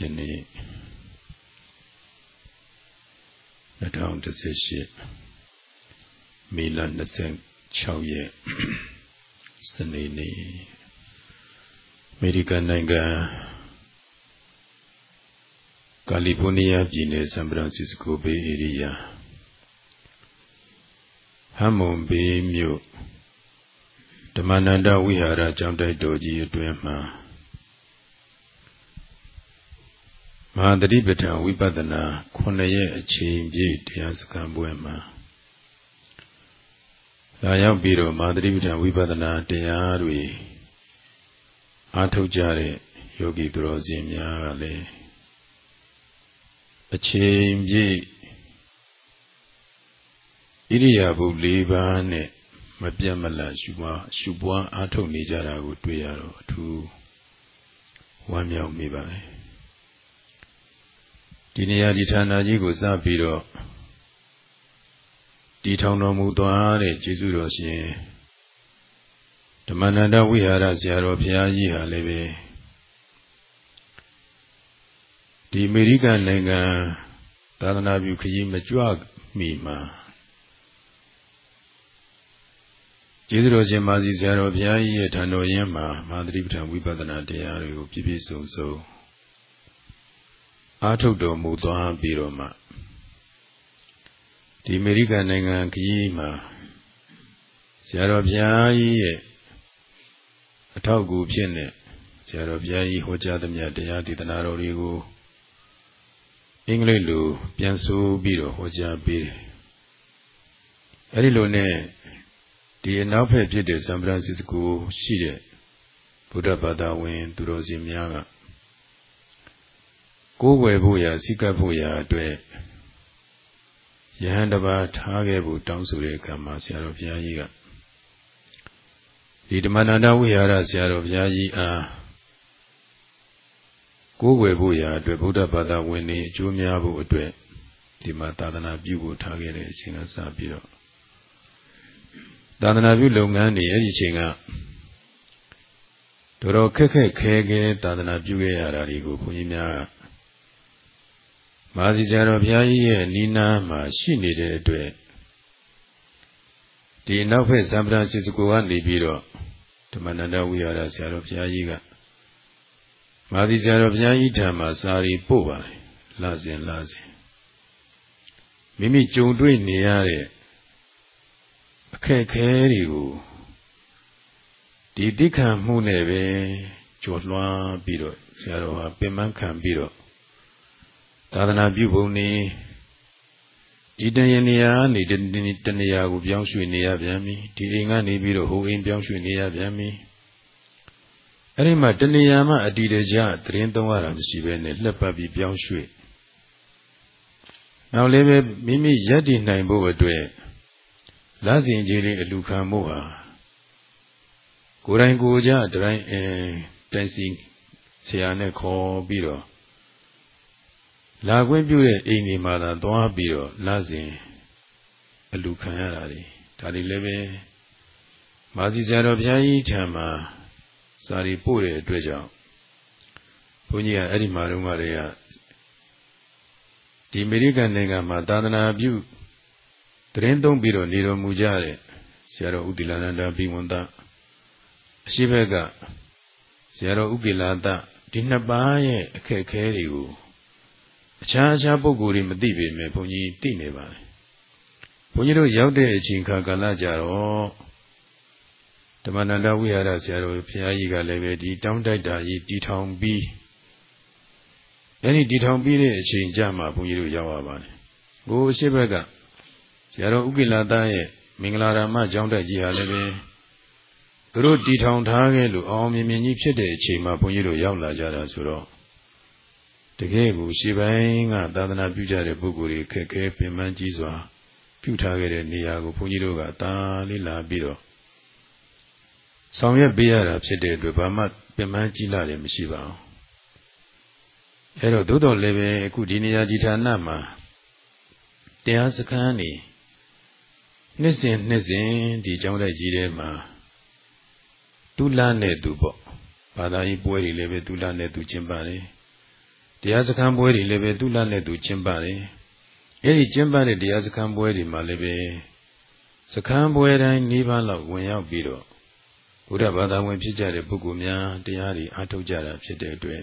ယနေ့2018မေလ26ရက်စနေနေ့အမေရိကန်နိုင်ငံကာလီဖိုးနီးယားပြည်နယ်ဆန်ဖရန်စစ္စကိုဘေးဧရိယာဟမ်မွန်ဘေးမြို့ဓမ္မနန္ဒဝိဟာရကျောင်းတိုက်တော်ကြီးအတွင်းမှာ မဟာတတိပဋ္ဌာန်ဝိပဿနာ9ရက်အချိန်ပြည့်တရားစခန်းပွဲမှာလာရောက်ပြီးတော့မဟာတတိပဋ္ဌာန်ဝိပဿနာတရားတွေအားထုတ်ကြတဲ့ယောဂီသူတော်စင်များကလည်းအချိန်ပြည့်ဣရိယာပု၄ပါးနဲ့မပြတ်မလတ်ရှုပွားရှုပွားအားထုတ်နေကြတာကိုတွေ့ရတော့အထူးဝမ်းမြောက်မိပါတယ် ဒီနေရာဒီဌာနကြီးကိုစပြီးတော့ဒီထောင်တော်မူသွားတဲ့ကျေးဇူးတော်ရှင်ဓမ္မနန္ဒဝိဟာရဆရာတော်ဘုရားကြီးဟာလည်းပဲဒီအမေရိကန်နိုင်ငံသာသနာပြုခရီးမကြွမီမှာကျေးဇူးတော်ရှင်မာစီဆရာတော်ဘုရားကြီးရဲ့ဌာတော်ရင်းမှာမာသတိပဋ္ဌာန်ဝိပဿနာတရားတွေကိုပြည့်ပြည့်စုံစုံ အားထုတ်တော်မူသွားပြီးတော့မှဒီအမေရိကန်နိုင်ငံခရီးမှာဆရာတော်ဘုရားကြီးရဲ့အထောက်အကူဖြစ်နေဆရာတော်ဘုရားကြီးဟောကြားသမျှတရားဒေသနာတော်တွေကိုအင်္ဂလိပ်လိုပြန်ဆိုပြီးတော့ဟောကြားပေးတယ်။အဲဒီလိုနဲ့ဒီအနောက်ဘက်ဖြစ်တဲ့ဆန်ဖရန်စစ္စကိုရှိတဲ့ဗုဒ္ဓဘာသာဝင် သူတော်စင်များက ကိုးကွယ်ဖို့ရာစိကပ်ဖို့ရာအတွက်ယဟန်တပါထားခဲ့ဖို့တောင်းဆိုတဲ့အခါမှာဆရာတော်ဘုရားကြီးကဒီဓမ္မနန္ဒဝိဟာရဆရာတော်ဘုရားကြီးအားကိုးကွယ်ဖို့ရာအတွက်ဗုဒ္ဓဘာသာဝင်တွေအကျိုးများဖို့အတွက်ဒီမှာသာသနာပြုဖို့ထားခဲ့တဲ့အချိန်ကစပြီးတော့သာသနာပြုလုပ်ငန်းတွေအဲ့ဒီအချိန်ကတော်တော်ခက်ခက်ခဲခဲသာသနာပြုခဲ့ရတာတွေကိုဘုန်းကြီးများ မာစီဆရာတော်ဘုရားကြီးရဲ့နီးနားမှာရှိနေတဲ့အတွက်ဒီနောက်ဖက်ဇံပရာစီစကိုကနေပြီးတော့ဓမ္မနန္ဒဝိဟာရဆရာတော်ဘုရားကြီးကမာသီဆရာတော်ဘုရားကြီးထံမှာစာရီပို့ပါတယ်လာစဉ်လာစဉ်မိမိကြုံတွေ့နေရတဲ့အခက်ခဲတွေကိုဒီတိခံမှုနဲ့ပဲကြော်လွှားပြီးတော့ဆရာတော်ဟာပင်ပန်းခံပြီးတော့ သာသနာပြုပုံနေဒီတရနေရာနေတနေရာကိုပြောင်းရွှေ့နေရပြန်ပြီဒီအိမ်ကနေပြီးတော့ဟိုအိမ်ပြောင်းရွှေ့နေရပြန်ပြီအဲ့ဒီမှာတနေရာမှအတီတကြသတင်းသုံးရတာမရှိဘဲနဲ့လှက်ပတ်ပြီးပြောင်းရွှေ့နောက်လည်းပဲမိမိရက်တည်နိုင်ဖို့အတွက်လမ်းစဉ်ကြီးလေးအလူခံမှုဟာကိုယ်တိုင်ကိုယ်ကြတိုင်းအဲတိုင်စီဆရာနဲ့ခေါ်ပြီးတော့ လာခွင့်ပြုတဲ့အိမ်ဒီမှာသာသွားပြီးတော့လမ်းစဉ်အလူခံရတာတွေဒါတွေလည်းပဲမာစီဆရာတော်ဘုရားကြီးထံမှာစာရီပို့တဲ့အတွက်ကြောင့်ဘုန်းကြီးကအဲ့ဒီမှာတော့ကတည်းကဒီအမေရိကန်နိုင်ငံမှာသာသနာပြုတရင်သုံးပြီးတော့နေတော်မူကြတဲ့ဆရာတော်ဥတိလနန္ဒဘိဝန္တအရှိဘက်ကဆရာတော်ဥကိလာတဒီနှစ်ပါးရဲ့အခက်အခဲတွေကို အခြားအခြားပုဂ္ဂိုလ်တွေမသိပေမဲ့ဘုန်းကြီးသိနေပါတယ်ဘုန်းကြီးတို့ရောက်တဲ့အချိန်ခါကာလကြတော့ဓမ္မနန္ဒဝိဟာရဆရာတော်ဘုရားကြီးကလည်းပဲဒီတောင်းတိုက်တာကြီးတီထောင်ပြီးအဲဒီတီထောင်ပြီးတဲ့အချိန်ကြမှာဘုန်းကြီးတို့ရောက်ရပါတယ်ကိုအရှိဘက်ကဆရာတော်ဥကိလာသားရဲ့မင်္ဂလာရမကျောင်းတက်ကြီးဟာလည်းပဲသူတို့တီထောင်ထားခဲ့လို့အောင်မြင်မြင်ကြီးဖြစ်တဲ့အချိန်မှာဘုန်းကြီးတို့ရောက်လာကြတာဆိုတော့ တကယ်ကိုရှေးပိုင်းကသာသနာပြုကြတဲ့ပုဂ္ဂိုလ်တွေခက်ခဲပင်ပန်းကြီးစွာ ပြုထားခဲ့တဲ့နေရာကိုဘုန်းကြီးတို့ကတာလေးလာပြီးတော့ဆောင်ရွက်ပေးရတာဖြစ်တဲ့အတွက်ဘာမှပင်ပန်းကြီးလာတယ်မရှိပါဘူးအဲတော့သို့တော်လည်းပဲအခုဒီနေရာဒီဌာနမှာတရားစခန်းနေနှစ်စဉ်နှစ်စဉ်ဒီကျောင်းတိုက်ကြီးထဲမှာတူလာနဲ့သူပေါ့ဘာသာရေးပွဲတွေလည်းပဲတူလာနဲ့သူကျင်းပါတယ် တရားစခန်းပွဲတွေလည်းပဲသူ့လက်နဲ့သူကျင့်ပါတယ်အဲ့ဒီကျင့်ပတဲ့တရားစခန်းပွဲတွေမှာလည်းပဲစခန်းပွဲတိုင်း၄ပါးလောက်ဝင်ရောက်ပြီးတော့ဘုရားဘာသာဝင်ဖြစ်ကြတဲ့ပုဂ္ဂိုလ်များတရားတွေအားထုတ်ကြတာဖြစ်တဲ့အတွက်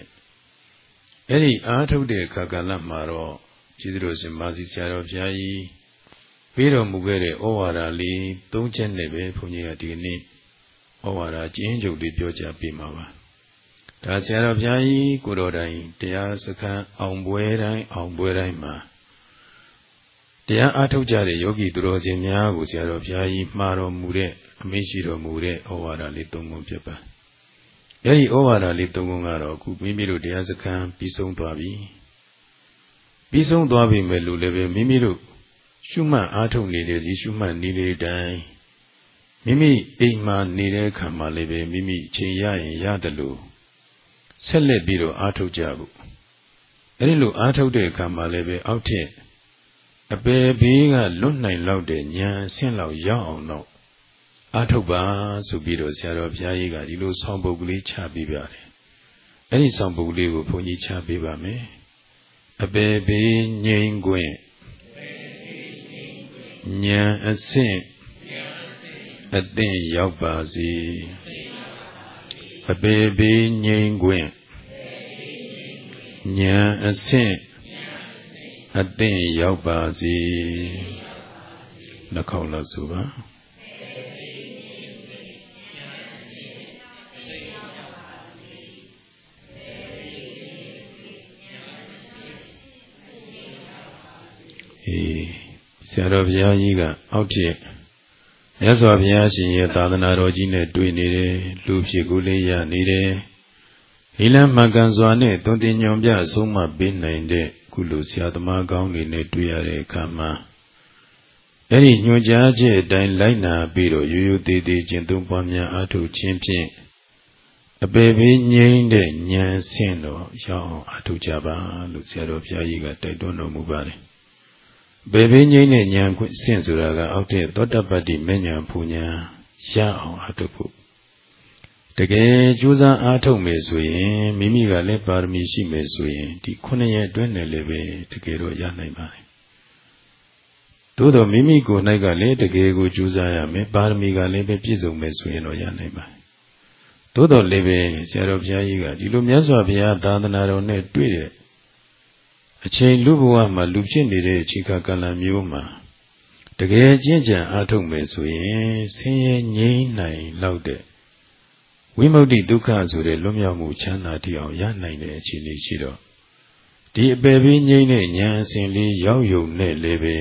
အဲ့ဒီအားထုတ်တဲ့အခါကလမှာတော့ကျေးဇူးတော်ရှင်မာစီဆရာတော်ဘုရားကြီးပေးတော်မူခဲ့တဲ့ဩဝါဒလေး၃ချက်နဲ့ပဲဘုန်းကြီးကဒီနေ့ဩဝါဒကျင်းချုပ်လေးပြောကြားပေးမှာပါ ဒါဆရာတော်ဘုရားကြီးကိုတော်တိုင်တရားစခန်းအောင်ပွဲတိုင်းအောင်ပွဲတိုင်းမှာတရားအားထုတ်ကြတဲ့ယောဂီသူတော်စင်များကိုဆရာတော်ဘုရားကြီးမှာတော်မူတဲ့အမိရှိတော်မူတဲ့ဩဝါဒလေးသုံးခုဖြစ်ပါအဲဒီဩဝါဒလေးသုံးခုကတော့အခုမိမိတို့တရားစခန်းပြီးဆုံးသွားပြီပြီးဆုံးသွားပြီမဲ့လို့လည်းပဲမိမိတို့ရှုမှတ်အားထုတ်နေတဲ့ဒီရှုမှတ်နေတဲ့တိုင်းမိမိအိမ်မှာနေတဲ့အခါမှာလည်းပဲမိမိချိန်ရရင်ရတယ်လို့ ဆက်လက်ပြီးတော့အားထုတ်ကြဖို့အဲဒီလိုအားထုတ်တဲ့အခါမှာလည်းပဲအောက်ထက်အပေဘေးကလွတ်နိုင်လောက်တဲ့ဉာဏ်ဆင့်လောက်ရောက်အောင်တော့အားထုတ်ပါဆိုပြီးတော့ဆရာတော်ဘုရားကြီးကဒီလိုဆောင်းပုဒ်ကလေးချပေးပါတယ်။အဲဒီဆောင်းပုဒ်ကလေးကိုဘုန်းကြီးချပေးပါမယ်။အပေဘေးငြိမ်ခွင့်ဉာဏ်အဆင့်အသင့်ရောက်ပါစေ။ အပေဘေးငြိမ်ခွင့်ဉာဏ်အဆင့်အသင့်ရောက်ပါစေနှခေါက်လောက်ဆိုပါအေးဆရာတော်ဘုရားကြီးကအောက်ဖြစ် မြတ်စွာဘုရားရှင်ရဲ့သာသနာတော်ကြီးနဲ့တွေ့နေတယ်လူဖြစ်ကိုလေးရနေတယ်ဟိလမှန်ကန်စွာနဲ့သွန်တင်ညွန်ပြဆုံးမပေးနိုင်တဲ့ခုလိုဆရာသမားကောင်းတွေနဲ့တွေ့ရတဲ့အခါမှာအဲ့ဒီညွှန်ကြားချက်အတိုင်းလိုက်နာပြီးတော့ရိုးရိုးသေးသေးကျင့်သုံးပွားများအားထုတ်ခြင်းဖြင့်အပေပေးငြိမ့်တဲ့ဉာဏ်ဆင့်တော့ရောက်အောင်အားထုတ်ကြပါလို့ဆရာတော်ဘုရားကြီးကတိုက်တွန်းတော်မူပါတယ်။ ပေပေးငြိမ့်တဲ့ဉာဏ်ဆင့်ဆိုတာကအောက်တဲ့သောတပတ္တိမဉ္ဇဉ်ပူညာရအောင်အားထုတ်ဖို့တကယ်ကြိုးစားအားထုတ်မယ်ဆိုရင်မိမိကလည်းပါရမီရှိမယ်ဆိုရင်ဒီခုနှစ်ရက်အတွင်းနဲ့လည်းပဲတကယ်တော့ရနိုင်ပါတယ်သို့တော့မိမိကိုယ်၌ကလည်းတကယ်ကိုကြိုးစားရမယ်ပါရမီကလည်းပဲပြည့်စုံမယ်ဆိုရင်တော့ရနိုင်ပါတယ်သို့တော်လည်းပဲဆရာတော်ဘုရားကြီးကဒီလိုမြတ်စွာဘုရားသာသနာတော်နဲ့တွေ့တဲ့ အချိန်လူဘဝမှာလူဖြစ်နေတဲ့အခြေခံကလံမျိုးမှာတကယ်ကျင့်ကြံအားထုတ်မယ်ဆိုရင်ဆင်းရဲငြိမ်းနိုင်လောက်တဲ့ဝိမု ക്തി ဒုက္ခဆိုတဲ့လွတ်မြောက်မှုချမ်းသာတိအောင်ရနိုင်တဲ့အခြေအနေရှိတော့ဒီအပေပြီးငြိမ့်တဲ့ဉာဏ်အစဉ်လေးရောက်ယုံနဲ့လည်းပဲ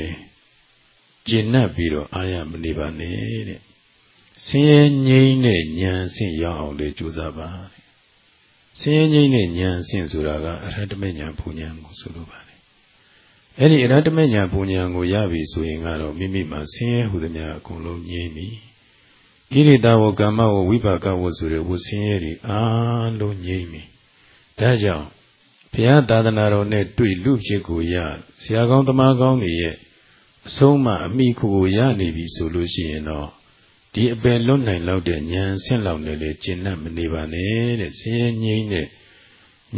ကျင့်납ပြီးတော့အာရမနေပါနဲ့တဲ့ဆင်းရဲငြိမ့်တဲ့ဉာဏ်အစဉ်ရောက်အောင်လေကြိုးစားပါတဲ့ ဆင်းရဲငြိမ့်တဲ့ဉာဏ်အစဉ်ဆိုတာကအရဟတမေဉာဏ်ဘုံဉာဏ်ကိုဆိုလိုပါတယ်အဲ့ဒီအရဟတမေဉာဏ်ဘုံဉာဏ်ကိုရပြီဆိုရင်ကတော့မိမိမှာဆင်းရဲဟုသမျှအကုန်လုံးငြိမ့်ပြီဣရိတာဝကမ္မဝဝိပါကဝဆိုတဲ့ဝဆင်းရဲတွေအားလုံးငြိမ့်ပြီဒါကြောင့်ဘုရားသာသနာတော်နဲ့တွေ့လူဖြစ်ကိုရဆရာကောင်းသမားကောင်းတွေရဲ့အဆုံးမအမိခုကိုရနေပြီဆိုလို့ရှိရင်တော့ ဒီအပယ်လွတ်နိုင်လောက်တဲ့ဉာဏ်ဆင့်လောက်နဲ့လေကျင့်တတ်မနေပါနဲ့တဲ့ဆင်းရဲငြိမ့်တဲ့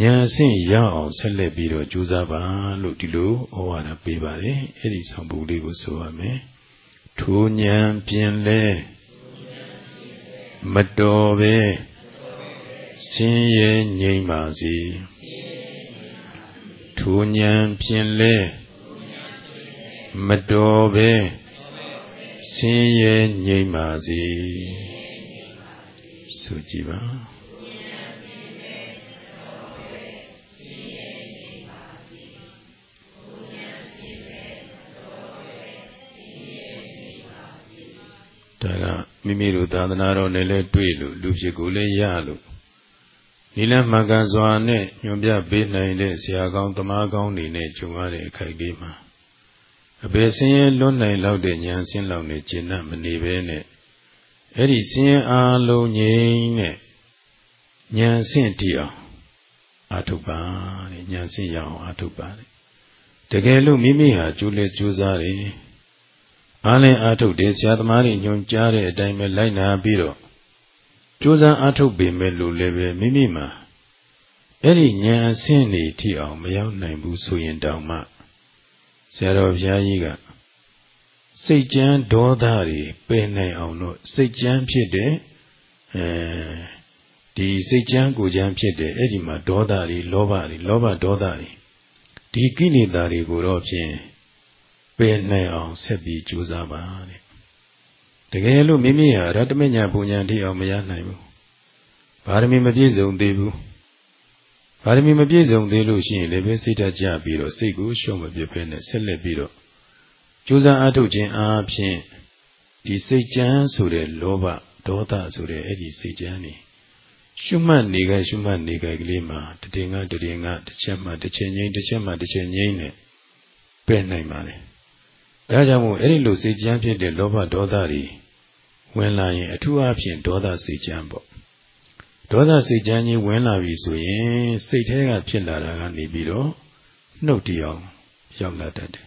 ဉာဏ်ဆင့်ရအောင်ဆက်လက်ပြီးတော့ကြိုးစားပါလို့ဒီလိုဩဝါဒပေးပါတယ်အဲ့ဒီဆောင်ပုဒ်လေးကိုဆိုရမယ်ထိုဉာဏ်ပြင်လဲမတော်ပဲဆင်းရဲငြိမ့်ပါစေထိုဉဏ်ဖြင့်လဲမတော်ပဲ ဆင်းရဲငြိမ့်ပါစေဆိုကြည်ပါဒါကမိမိတို့သာသနာတော်နဲ့လည်းတွေ့လို့လူဖြစ်ကိုလည်းရလို့ဒီလမှန်ကန်စွာနဲ့ညွန်ပြပေးနိုင်တဲ့ဆရာကောင်းတမားကောင်းတွေနဲ့ကြုံရတဲ့အခိုက်အတန့်မှာ အဘယ်ဆင်းရဲလွတ်နိုင်လောက်တဲ့ဉာဏ်ဆင်းလောက်နဲ့ကျင့်တတ်မနေဘဲနဲ့အဲ့ဒီဆင်းရဲအားလုံးငြိမ်းနဲ့ဉာဏ်ဆင့်တည်အောင်အာထုပါတဲ့ဉာဏ်ဆင့်ရအောင်အာထုပါတဲ့တကယ်လို့မိမိဟာကြိုးလက်ကြိုးစားတယ်အားလင်းအားထုတ်တယ်ဆရာသမားတွေညွှန်ကြားတဲ့အတိုင်းပဲလိုက်နာပြီးတော့ကြိုးစားအားထုတ်ပေမဲ့လို့လည်းပဲမိမိမှာအဲ့ဒီဉာဏ်အဆင့်နေထိအောင်မရောက်နိုင်ဘူးဆိုရင်တောင်မှ ဆရာတော်ဘုရားကြီးကစိတ်ကြမ်းဒေါသတွေပယ်နိုင်အောင်လို့စိတ်ကြမ်းဖြစ်တဲ့အဲဒီစိတ်ကြမ်းကိုကြမ်းဖြစ်တဲ့အဲ့ဒီမှာဒေါသတွေလောဘတွေလောဘဒေါသတွေဒီကိလေသာတွေကိုတော့ဖြင့်ပယ်နိုင်အောင်ဆက်ပြီးကြိုးစားပါတဲ့တကယ်လို့မိမိဟာရတ္တမညာပူညာတိအောင်မရနိုင်ဘူးဘာရမီမပြည့်စုံသေးဘူး ဘာရမီမပြည့်စုံသေးလို့ရှိရင်လည်းပဲစိတ်ဓာတ်ကြပြီးတော့စိတ်ကိုရှုံးမပြစ်ဖဲနဲ့ဆက်လက်ပြီးတော့ကြိုးစားအားထုတ်ခြင်းအားဖြင့်ဒီစိတ်ကြမ်းဆိုတဲ့လောဘဒေါသဆိုတဲ့အဲ့ဒီစိတ်ကြမ်းနေရှုမှတ်နေကြရှုမှတ်နေကြကလေးမှာတည်ငါတည်ငါတစ်ချက်မှတစ်ချက်ငိမ့်တစ်ချက်မှတစ်ချက်ငိမ့်နဲ့ပယ်နိုင်ပါလေဒါကြောင့်မို့အဲ့ဒီလိုစိတ်ကြမ်းဖြစ်တဲ့လောဘဒေါသတွေဝင်လာရင်အထူးအဖြင့်ဒေါသစိတ်ကြမ်းပေါ့ ဒေါသစိတ်ကြမ်းကြီးဝင်လာပြီဆိုရင်စိတ်ထဲကဖြစ်လာတာကနေပြီးတော့နှုတ်တရားရောက်လာတတ်တယ်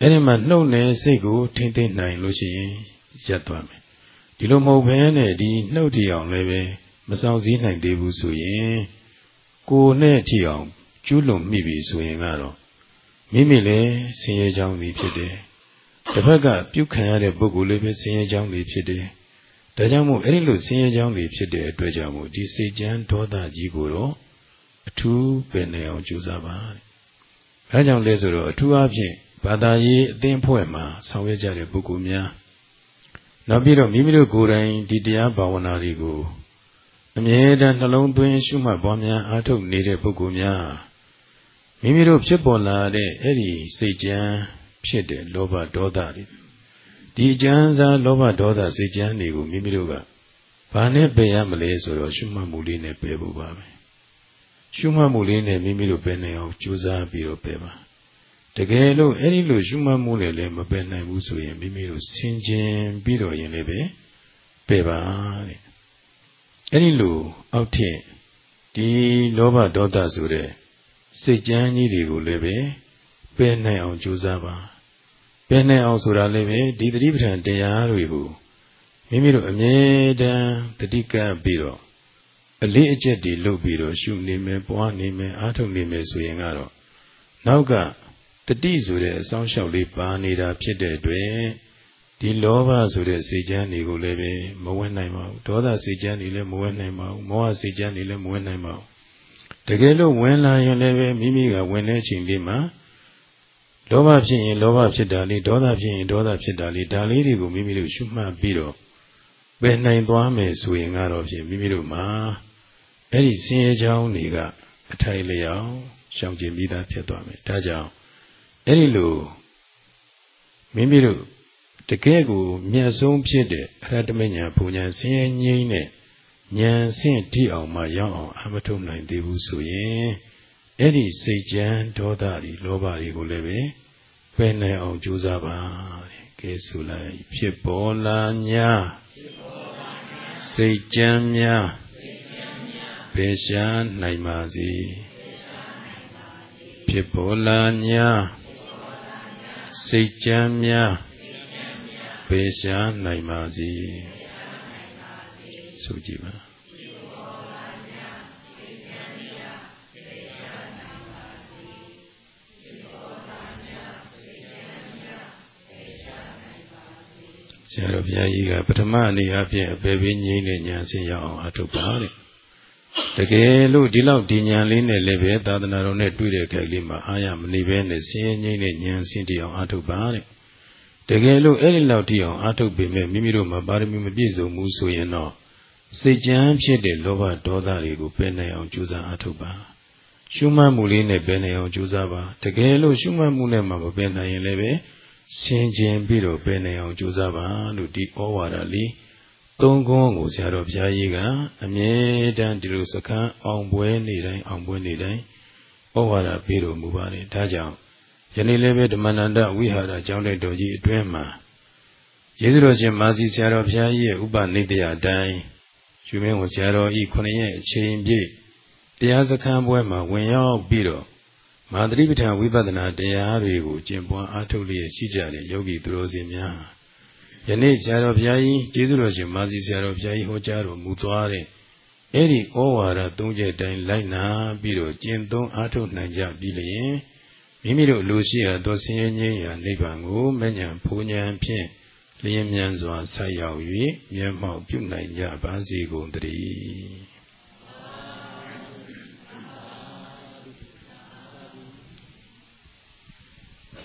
အဲ့ဒီမှာနှုတ်နဲ့စိတ်ကိုထိမ့်သိမ့်နိုင်လို့ရှိရင်ရပ်သွားမယ်ဒီလိုမဟုတ်ဘဲနဲ့ဒီနှုတ်တရားလည်းပဲမဆောင်စည်းနိုင်သေးဘူးဆိုရင်ကိုယ်နဲ့ထီအောင်ကျူးလွန်မိပြီဆိုရင်ကတော့မိမိလည်းဆင်းရဲကြောင်းတွေဖြစ်တယ်တစ်ဖက်ကပြုတ်ခံရတဲ့ပုဂ္ဂိုလ်လေးပဲဆင်းရဲကြောင်းတွေဖြစ်တယ် ဒါကြောင့်မို့အဲ့ဒီလိုဆင်းရဲကြောင်းတွေဖြစ်တဲ့အတွက်ကြောင့်မို့ဒီစိတ်ကြမ်းဒေါသကြီးကိုတော့အထူးပင်နေအောင်ကြိုးစားပါတဲ့။ဒါကြောင့်လဲဆိုတော့အထူးအားဖြင့်ဘာသာရေးအသင်းဖွဲ့မှာဆောင်ရွက်ကြတဲ့ပုဂ္ဂိုလ်များနောက်ပြီးတော့မိမိတို့ကိုယ်တိုင်ဒီတရားဘာဝနာတွေကိုအမြဲတမ်းနှလုံးသွင်းရှုမှတ်ပွားများအားထုတ်နေတဲ့ပုဂ္ဂိုလ်များမိမိတို့ဖြစ်ပေါ်လာတဲ့အဲ့ဒီစိတ်ကြမ်းဖြစ်တဲ့လောဘဒေါသတွေ ဒီအကျမ်းစားလောဘဒေါသစိတ်ကြမ်းတွေကိုမိမိတို့ကဘာနဲ့ပယ်ရမလဲဆိုတော့ရှုမှတ်မှုလေးနဲ့ပယ်ဖို့ပါပဲရှုမှတ်မှုလေးနဲ့မိမိတို့ပယ်နိုင်အောင်ကြိုးစားပြီးတော့ပယ်ပါတကယ်လို့အဲ့ဒီလိုရှုမှတ်မှုနဲ့လည်းမပယ်နိုင်ဘူးဆိုရင်မိမိတို့ဆင်ခြင်ပြီးတော့ရင်လည်းပဲပယ်ပါတဲ့အဲ့ဒီလိုအောက်ထက်ဒီလောဘဒေါသဆိုတဲ့စိတ်ကြမ်းကြီးတွေကိုလည်းပဲပယ်နိုင်အောင်ကြိုးစားပါ ပယ်နိုင်အောင်ဆိုတာလည်းပဲဒီတတိပဋ္ဌာန်တရားတွေကိုမိမိတို့အမြဲတမ်းတတိကပ်ပြီးတော့အလေးအကျက်တွေလုပ်ပြီးတော့ရှုနေမယ်ပွားနေမယ်အားထုတ်နေမယ်ဆိုရင်ကတော့နောက်ကတတိဆိုတဲ့အဆောင်လျှောက်လေးပါနေတာဖြစ်တဲ့အတွက်ဒီလောဘဆိုတဲ့စိတ်ကြမ်းတွေကိုလည်းပဲမဝင်နိုင်ပါဘူးဒေါသစိတ်ကြမ်းတွေလည်းမဝင်နိုင်ပါဘူးမောဟစိတ်ကြမ်းတွေလည်းမဝင်နိုင်ပါဘူးတကယ်လို့ဝင်လာရင်လည်းပဲမိမိကဝင်တဲ့အချိန်လေးမှာ လောဘဖြစ်ရင်လောဘဖြစ်တာလေးဒေါသဖြစ်ရင်ဒေါသဖြစ်တာလေးဒါလေးတွေကိုမိမိတို့ရှုမှတ်ပြီးတော့ပယ်နိုင်သွားမယ်ဆိုရင်ကတော့ဖြင့်မိမိတို့မှာအဲ့ဒီဆင်းရဲကြောင်းတွေကအထိုက်လျောက်ရှောင်ကျင်ပြီးသားဖြစ်သွားမယ်ဒါကြောင့်အဲ့ဒီလိုမိမိတို့တကယ်ကိုမြတ်ဆုံးဖြစ်တဲ့အရဟတမညာဘုံညာဆင်းရဲငြိမ်းတဲ့ဉာဏ်ဆင့်တိအောင်မှရောက်အောင်အမထုတ်နိုင်သေးဘူးဆိုရင် အဲ့ဒီစိတ်ကြမ်းဒေါသတွေလောဘတွေကိုလည်းပဲဖယ်နိုင်အောင်ကြိုးစားပါတဲ့ကဲဆိုလိုက်ဖြစ်ပေါ်လာညာစိတ်ကြမ်းများဘယ်ရှားနိုင်ပါစေဖြစ်ပေါ်လာညာစိတ်ကြမ်းများဘယ်ရှားနိုင်ပါစေဆိုကြည့်ပါ ဆရာတော်ဘုရားကြီးကပထမအနေအချင်းအပေပေးငြိမ့်တဲ့ဉာဏ်ဆင်းရအောင်အထုတ်ပါတဲ့တကယ်လို့ဒီလောက်ဒီဉာဏ်လေးနဲ့လည်းပဲသာသနာတော်နဲ့တွေ့တဲ့ခိုက်လေးမှာအားရမနေဘဲနဲ့ဆင်းရဲငြိမ့်တဲ့ဉာဏ်ဆင်းတရားအထုတ်ပါတဲ့တကယ်လို့အဲ့ဒီလောက်တိအောင်အထုတ်ပေမဲ့မိမိတို့မှာပါရမီမပြည့်စုံဘူးဆိုရင်တော့စိတ်ကြမ်းဖြစ်တဲ့လောဘဒေါသတွေကိုပယ်နိုင်အောင်ကြိုးစားအထုတ်ပါရှုမှတ်မှုလေးနဲ့ပယ်နိုင်အောင်ကြိုးစားပါတကယ်လို့ရှုမှတ်မှုနဲ့မှမပယ်နိုင်ရင်လည်းပဲ ဆင်ခြင်ပြီးတော့ပယ်နိုင်အောင်ကြိုးစားပါလို့ဒီဩဝါဒလေးသုံးခုကိုဆရာတော်ဘုရားကြီးကအမြဲတမ်းဒီလိုစခန်းအောင်ပွဲနေတိုင်းအောင်ပွဲနေတိုင်းဩဝါဒပေးတော်မူပါတယ်ဒါကြောင့်ယနေ့လည်းပဲဓမ္မနန္ဒဝိဟာရကျောင်းတဲ့တော်ကြီးအတွင်းမှာယေရှုတော်ရှင်မာစီဆရာတော်ဘုရားကြီးရဲ့ဥပနိတယအတိုင်းယူမင်းဝန်ဆရာတော်ဤခုနှစ်ရက်အချိန်ပြည့်တရားစခန်းပွဲမှာဝင်ရောက်ပြီးတော့ မာသတိပဋ္ဌာန်ဝိပဿနာတရားတွေကိုကျင့်ပွားအားထုတ်လျက်ရှိကြတဲ့ယောဂီသူတော်စင်များယနေ့ဆရာတော်ဘုရားကြီးကျေးဇူးတော်ရှင်မာစီဆရာတော်ဘုရားကြီးဟောကြားတော်မူသွားတဲ့အဲ့ဒီဩဝါဒသုံးချက်တိုင်းလိုက်နာပြီးတော့ကျင့်သုံးအားထုတ်နိုင်ကြပြီလျင်မိမိတို့လူရှိရသောဆင်းရဲငြိမ်းရာနိဗ္ဗာန်ကိုမဉ္ဇဉ်ဖူးဉဏ်ဖြင့်လျင်မြန်စွာဆက်ရောက်၍မျက်မှောက်ပြုနိုင်ကြပါစေကုန်သတည်း